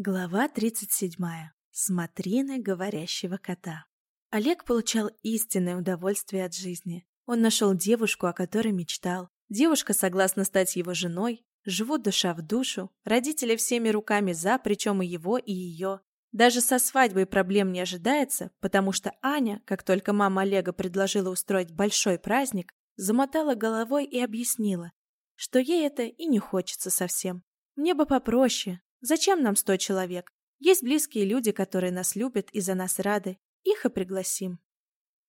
Глава 37. Смотрины говорящего кота. Олег получал истинное удовольствие от жизни. Он нашел девушку, о которой мечтал. Девушка согласна стать его женой. Живут душа в душу. Родители всеми руками за, причем и его, и ее. Даже со свадьбой проблем не ожидается, потому что Аня, как только мама Олега предложила устроить большой праздник, замотала головой и объяснила, что ей это и не хочется совсем. Мне бы попроще, Зачем нам сто человек? Есть близкие люди, которые нас любят и за нас рады. Их и пригласим.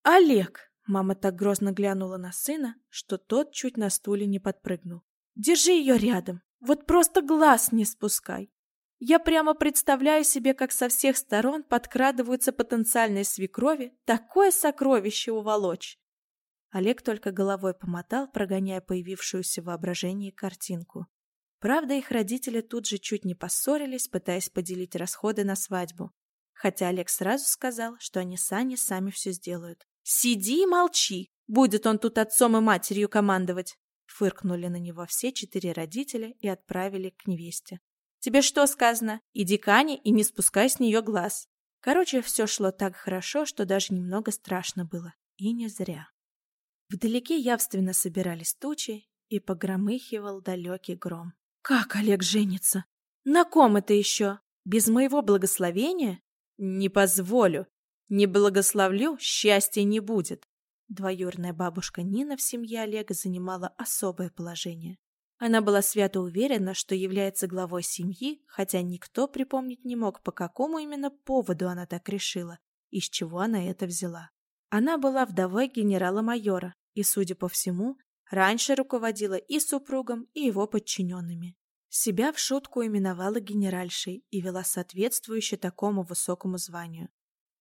Олег! Мама так грозно глянула на сына, что тот чуть на стуле не подпрыгнул. Держи ее рядом. Вот просто глаз не спускай. Я прямо представляю себе, как со всех сторон подкрадываются потенциальные свекрови такое сокровище уволочь. Олег только головой помотал, прогоняя появившуюся в воображении картинку. Правда, их родители тут же чуть не поссорились, пытаясь поделить расходы на свадьбу. Хотя Олег сразу сказал, что они с Аней сами все сделают. «Сиди и молчи! Будет он тут отцом и матерью командовать!» Фыркнули на него все четыре родителя и отправили к невесте. «Тебе что сказано? Иди к Ане и не спускай с нее глаз!» Короче, все шло так хорошо, что даже немного страшно было. И не зря. Вдалеке явственно собирались тучи, и погромыхивал далекий гром. Как Олег женится? На ком это еще? Без моего благословения? Не позволю. Не благословлю, счастья не будет. Двоюрная бабушка Нина в семье Олега занимала особое положение. Она была свято уверена, что является главой семьи, хотя никто припомнить не мог, по какому именно поводу она так решила, из чего она это взяла. Она была вдовой генерала-майора и, судя по всему, раньше руководила и супругом, и его подчиненными. Себя в шутку именовала генеральшей и вела соответствующе такому высокому званию.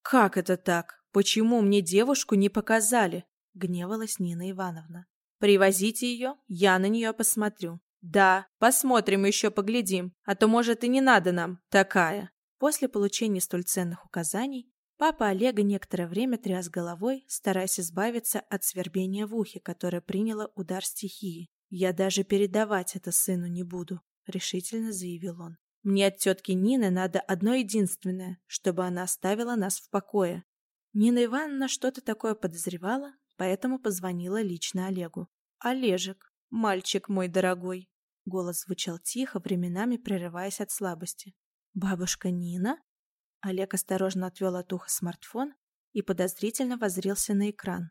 «Как это так? Почему мне девушку не показали?» — гневалась Нина Ивановна. «Привозите ее, я на нее посмотрю». «Да, посмотрим еще поглядим, а то, может, и не надо нам такая». После получения столь ценных указаний Папа Олега некоторое время тряс головой, стараясь избавиться от свербения в ухе, которое приняло удар стихии. «Я даже передавать это сыну не буду», — решительно заявил он. «Мне от тетки Нины надо одно единственное, чтобы она оставила нас в покое». Нина Ивановна что-то такое подозревала, поэтому позвонила лично Олегу. «Олежек, мальчик мой дорогой!» Голос звучал тихо, временами прерываясь от слабости. «Бабушка Нина?» Олег осторожно отвел от уха смартфон и подозрительно воззрился на экран.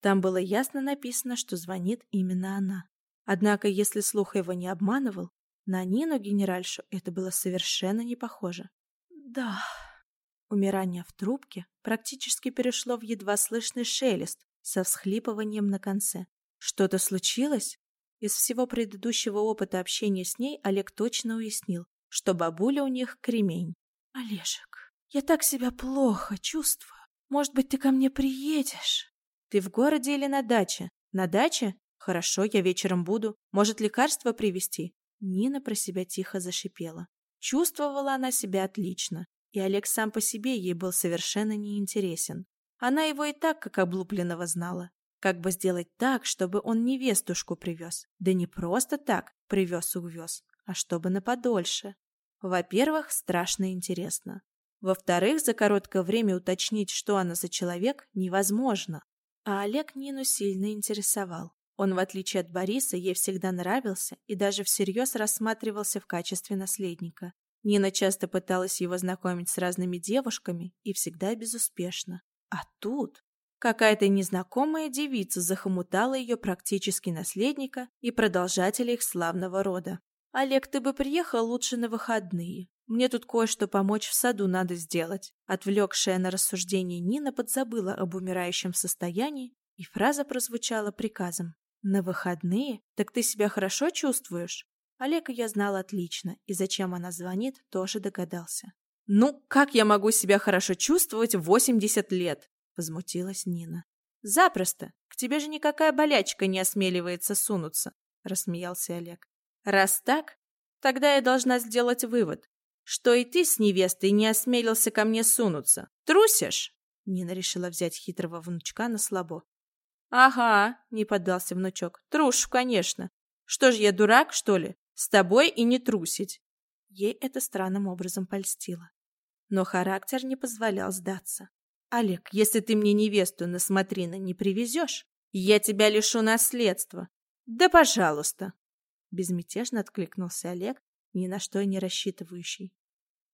Там было ясно написано, что звонит именно она. Однако, если слух его не обманывал, на Нину генеральшу это было совершенно не похоже. «Да...» Умирание в трубке практически перешло в едва слышный шелест со всхлипыванием на конце. Что-то случилось? Из всего предыдущего опыта общения с ней Олег точно уяснил, что бабуля у них кремень. Олежек, я так себя плохо чувствую. Может быть, ты ко мне приедешь? Ты в городе или на даче? На даче? Хорошо, я вечером буду. Может, лекарство привезти? Нина про себя тихо зашипела. Чувствовала она себя отлично, и Олег сам по себе ей был совершенно неинтересен. Она его и так как облупленного знала. Как бы сделать так, чтобы он невестушку привез? Да не просто так привез-увез, а чтобы на подольше. Во-первых, страшно интересно. Во-вторых, за короткое время уточнить, что она за человек, невозможно. А Олег Нину сильно интересовал. Он, в отличие от Бориса, ей всегда нравился и даже всерьез рассматривался в качестве наследника. Нина часто пыталась его знакомить с разными девушками и всегда безуспешно. А тут какая-то незнакомая девица захомутала ее практически наследника и продолжателя их славного рода. «Олег, ты бы приехал лучше на выходные. Мне тут кое-что помочь в саду надо сделать». Отвлекшая на рассуждение Нина подзабыла об умирающем состоянии, и фраза прозвучала приказом. «На выходные? Так ты себя хорошо чувствуешь?» Олега я знал отлично, и зачем она звонит, тоже догадался. «Ну, как я могу себя хорошо чувствовать в 80 лет?» — возмутилась Нина. «Запросто. К тебе же никакая болячка не осмеливается сунуться», — рассмеялся Олег. Раз так, тогда я должна сделать вывод, что и ты с невестой не осмелился ко мне сунуться. Трусишь? Нина решила взять хитрого внучка на слабо. Ага, не поддался внучок. Трушу, конечно. Что ж я дурак, что ли? С тобой и не трусить. Ей это странным образом польстило. Но характер не позволял сдаться. «Олег, если ты мне невесту на смотрины не привезешь, я тебя лишу наследства. Да пожалуйста!» Безмятежно откликнулся Олег, ни на что не рассчитывающий.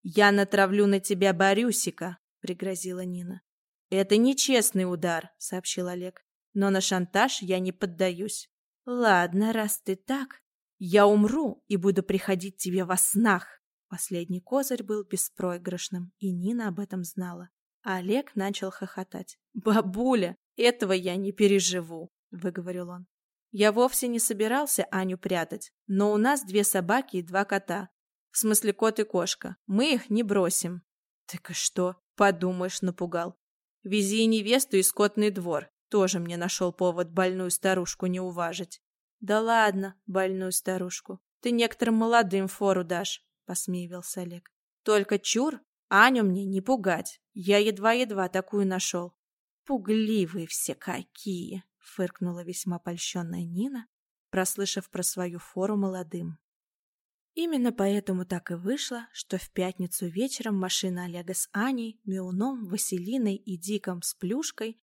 «Я натравлю на тебя Борюсика», — пригрозила Нина. «Это нечестный удар», — сообщил Олег. «Но на шантаж я не поддаюсь». «Ладно, раз ты так, я умру и буду приходить тебе во снах». Последний козырь был беспроигрышным, и Нина об этом знала. Олег начал хохотать. «Бабуля, этого я не переживу», — выговорил он. «Я вовсе не собирался Аню прятать, но у нас две собаки и два кота. В смысле кот и кошка. Мы их не бросим». «Так и что?» — подумаешь, напугал. «Вези невесту и скотный двор. Тоже мне нашел повод больную старушку не уважить». «Да ладно, больную старушку. Ты некоторым молодым фору дашь», — посмеивался Олег. «Только чур, Аню мне не пугать. Я едва-едва такую нашел. Пугливые все какие, фыркнула весьма польщенная Нина, прослышав про свою фору молодым. Именно поэтому так и вышло, что в пятницу вечером машина Олега с Аней, Миуном, Василиной и Диком с Плюшкой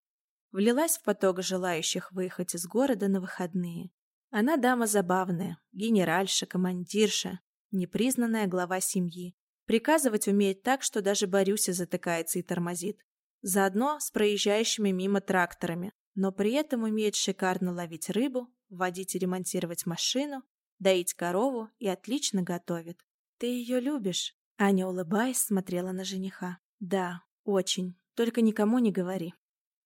влилась в поток желающих выехать из города на выходные. Она дама забавная, генеральша, командирша, непризнанная глава семьи, Приказывать умеет так, что даже Борюся затыкается и тормозит. Заодно с проезжающими мимо тракторами, но при этом умеет шикарно ловить рыбу, водить и ремонтировать машину, доить корову и отлично готовит. «Ты ее любишь?» Аня, улыбаясь, смотрела на жениха. «Да, очень. Только никому не говори.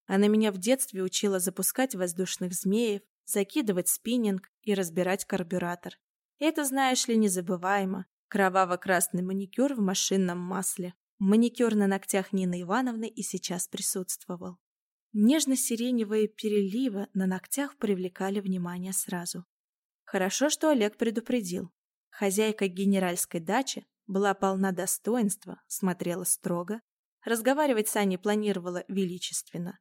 Она меня в детстве учила запускать воздушных змеев, закидывать спиннинг и разбирать карбюратор. Это, знаешь ли, незабываемо. Кроваво-красный маникюр в машинном масле. Маникюр на ногтях Нины Ивановны и сейчас присутствовал. Нежно-сиреневые переливы на ногтях привлекали внимание сразу. Хорошо, что Олег предупредил. Хозяйка генеральской дачи была полна достоинства, смотрела строго, разговаривать с Аней планировала величественно.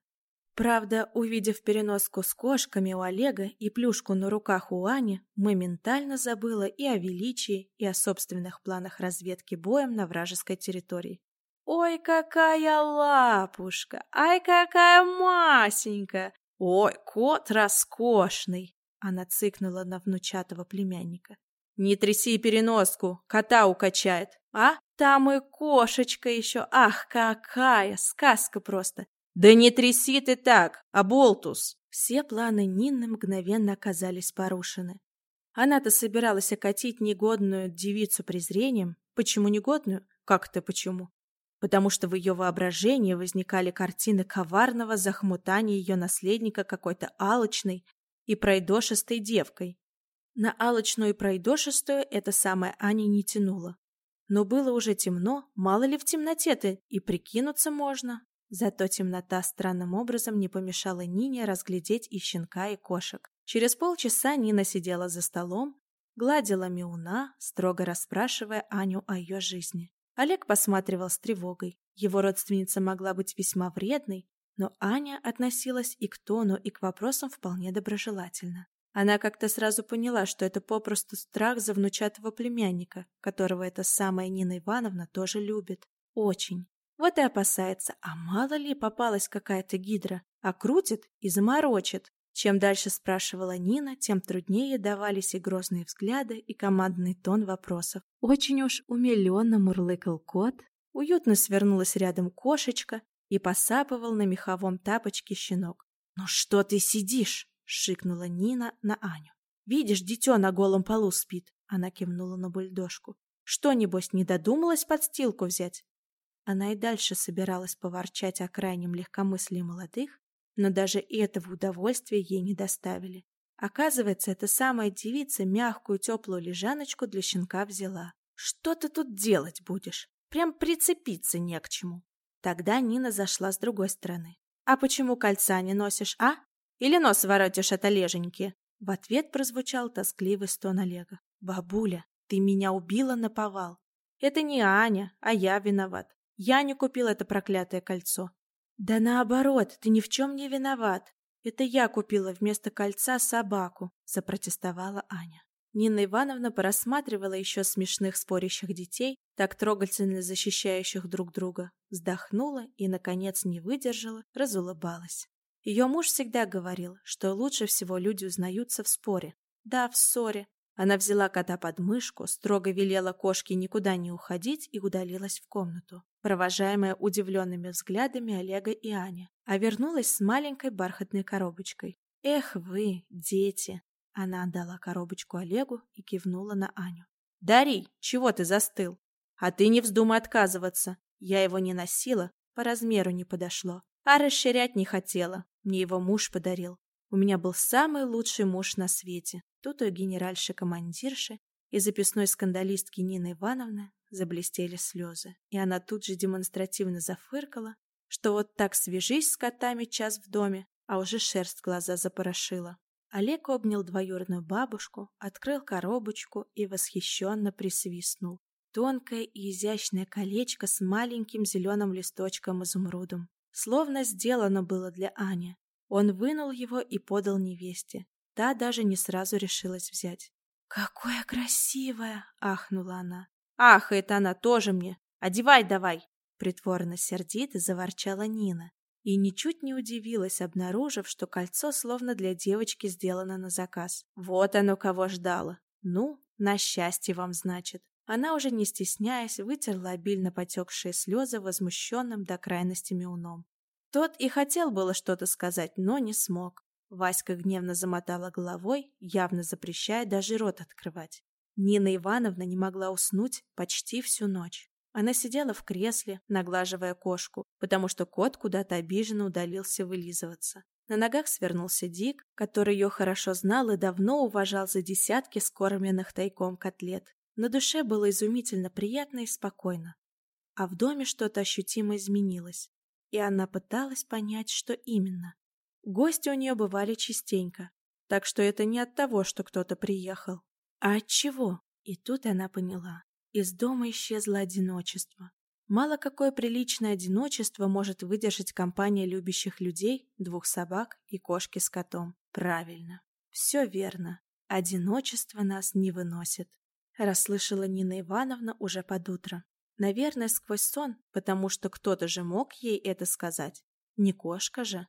Правда, увидев переноску с кошками у Олега и плюшку на руках у Ани, моментально забыла и о величии, и о собственных планах разведки боем на вражеской территории. «Ой, какая лапушка! Ай, какая масенькая! Ой, кот роскошный!» Она цыкнула на внучатого племянника. «Не тряси переноску, кота укачает, а? Там и кошечка еще, ах, какая! Сказка просто! «Да не тряси ты так, оболтус!» Все планы Нины мгновенно оказались порушены. Она-то собиралась окатить негодную девицу презрением. Почему негодную? Как это почему? Потому что в ее воображении возникали картины коварного захмутания ее наследника какой-то алочной и пройдошистой девкой. На алочную и пройдошистую эта самая Аня не тянула. Но было уже темно, мало ли в темноте-то, и прикинуться можно. Зато темнота странным образом не помешала Нине разглядеть и щенка, и кошек. Через полчаса Нина сидела за столом, гладила Миуна, строго расспрашивая Аню о ее жизни. Олег посматривал с тревогой. Его родственница могла быть весьма вредной, но Аня относилась и к тону, и к вопросам вполне доброжелательно. Она как-то сразу поняла, что это попросту страх за внучатого племянника, которого эта самая Нина Ивановна тоже любит. Очень. Вот и опасается, а мало ли попалась какая-то гидра, а крутит и заморочит. Чем дальше спрашивала Нина, тем труднее давались и грозные взгляды, и командный тон вопросов. Очень уж умиленно мурлыкал кот, уютно свернулась рядом кошечка и посапывал на меховом тапочке щенок. «Ну что ты сидишь?» — шикнула Нина на Аню. «Видишь, дитё на голом полу спит», — она кивнула на бульдожку. «Что, небось, не додумалась подстилку взять?» Она и дальше собиралась поворчать о крайнем легкомыслии молодых, но даже этого удовольствия ей не доставили. Оказывается, эта самая девица мягкую теплую лежаночку для щенка взяла. «Что ты тут делать будешь? Прям прицепиться не к чему». Тогда Нина зашла с другой стороны. «А почему кольца не носишь, а? Или нос воротишь от Олеженьки?» В ответ прозвучал тоскливый стон Олега. «Бабуля, ты меня убила на повал. Это не Аня, а я виноват. Я не купил это проклятое кольцо. Да наоборот, ты ни в чем не виноват. Это я купила вместо кольца собаку, запротестовала Аня. Нина Ивановна порассматривала еще смешных спорящих детей, так трогательно защищающих друг друга, вздохнула и, наконец, не выдержала, разулыбалась. Ее муж всегда говорил, что лучше всего люди узнаются в споре. Да, в ссоре. Она взяла кота под мышку, строго велела кошке никуда не уходить и удалилась в комнату, провожаемая удивленными взглядами Олега и Ани, а вернулась с маленькой бархатной коробочкой. «Эх вы, дети!» Она отдала коробочку Олегу и кивнула на Аню. «Дарий, чего ты застыл? А ты не вздумай отказываться. Я его не носила, по размеру не подошло. А расширять не хотела. Мне его муж подарил. У меня был самый лучший муж на свете. Тут у генеральши-командирши и записной скандалистки Нины Ивановны заблестели слезы. И она тут же демонстративно зафыркала, что вот так свяжись с котами час в доме, а уже шерсть глаза запорошила. Олег обнял двоюродную бабушку, открыл коробочку и восхищенно присвистнул. Тонкое и изящное колечко с маленьким зеленым листочком изумрудом. Словно сделано было для Ани. Он вынул его и подал невесте. Та даже не сразу решилась взять. «Какое красивое!» — ахнула она. «Ах, это она тоже мне! Одевай давай!» Притворно сердито заворчала Нина и ничуть не удивилась, обнаружив, что кольцо словно для девочки сделано на заказ. Вот оно кого ждало. Ну, на счастье вам, значит. Она уже не стесняясь вытерла обильно потекшие слезы возмущенным до крайности мяуном. Тот и хотел было что-то сказать, но не смог. Васька гневно замотала головой, явно запрещая даже рот открывать. Нина Ивановна не могла уснуть почти всю ночь. Она сидела в кресле, наглаживая кошку, потому что кот куда-то обиженно удалился вылизываться. На ногах свернулся Дик, который ее хорошо знал и давно уважал за десятки скормленных тайком котлет. На душе было изумительно приятно и спокойно. А в доме что-то ощутимо изменилось, и она пыталась понять, что именно. Гости у нее бывали частенько, так что это не от того, что кто-то приехал, а от чего. И тут она поняла. Из дома исчезло одиночество. Мало какое приличное одиночество может выдержать компания любящих людей, двух собак и кошки с котом. Правильно. Все верно. Одиночество нас не выносит. Расслышала Нина Ивановна уже под утро. Наверное, сквозь сон, потому что кто-то же мог ей это сказать. Не кошка же.